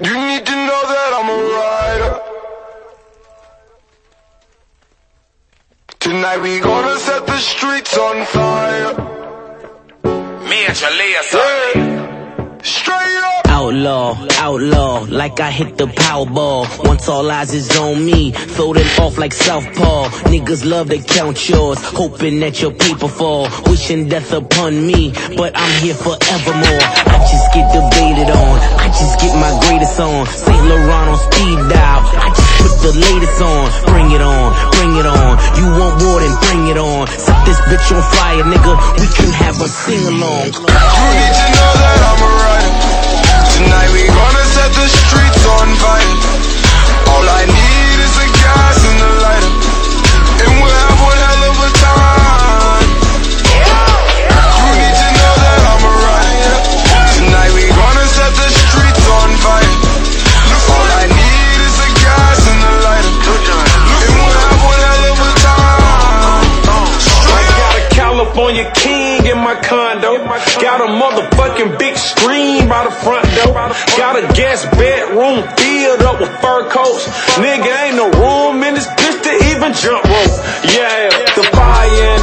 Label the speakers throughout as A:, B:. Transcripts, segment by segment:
A: You need to know that I'm a rider. Tonight we gonna set the streets on fire.
B: Me and Chalea son.
A: Yeah.
C: Outlaw, outlaw, like I hit the Powerball. Once all eyes is on me, throw them off like Southpaw. Niggas love to count yours, hoping that your paper fall. Wishing death upon me, but I'm here forevermore. I just get debated on, I just get my greatest on. Saint Laurent on speed dial, I just put the latest on. Bring it on, bring it on. You want war, then bring it on. Set this bitch on fire, nigga. We can have a sing along.
A: A
D: California king in my condo. Got a motherfucking big screen by the front door. Got a guest bedroom filled up with fur coats. Nigga, ain't no room in this bitch to even jump rope. Yeah, the fire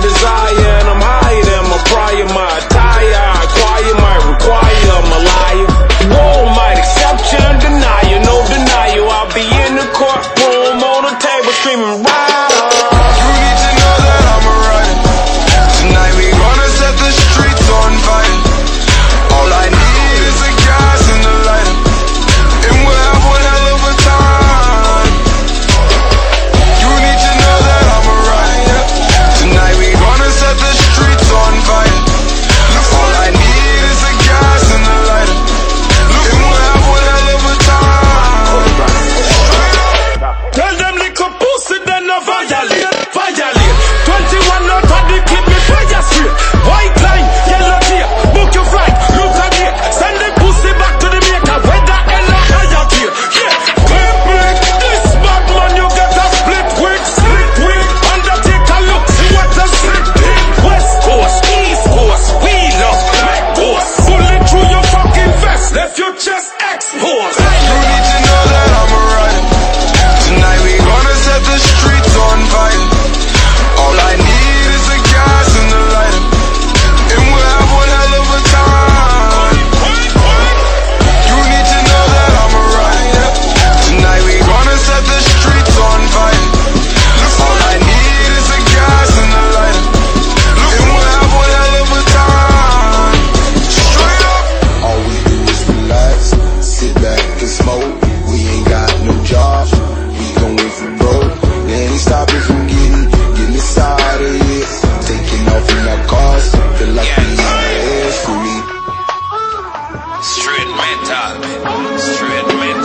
D: mental, straight mental.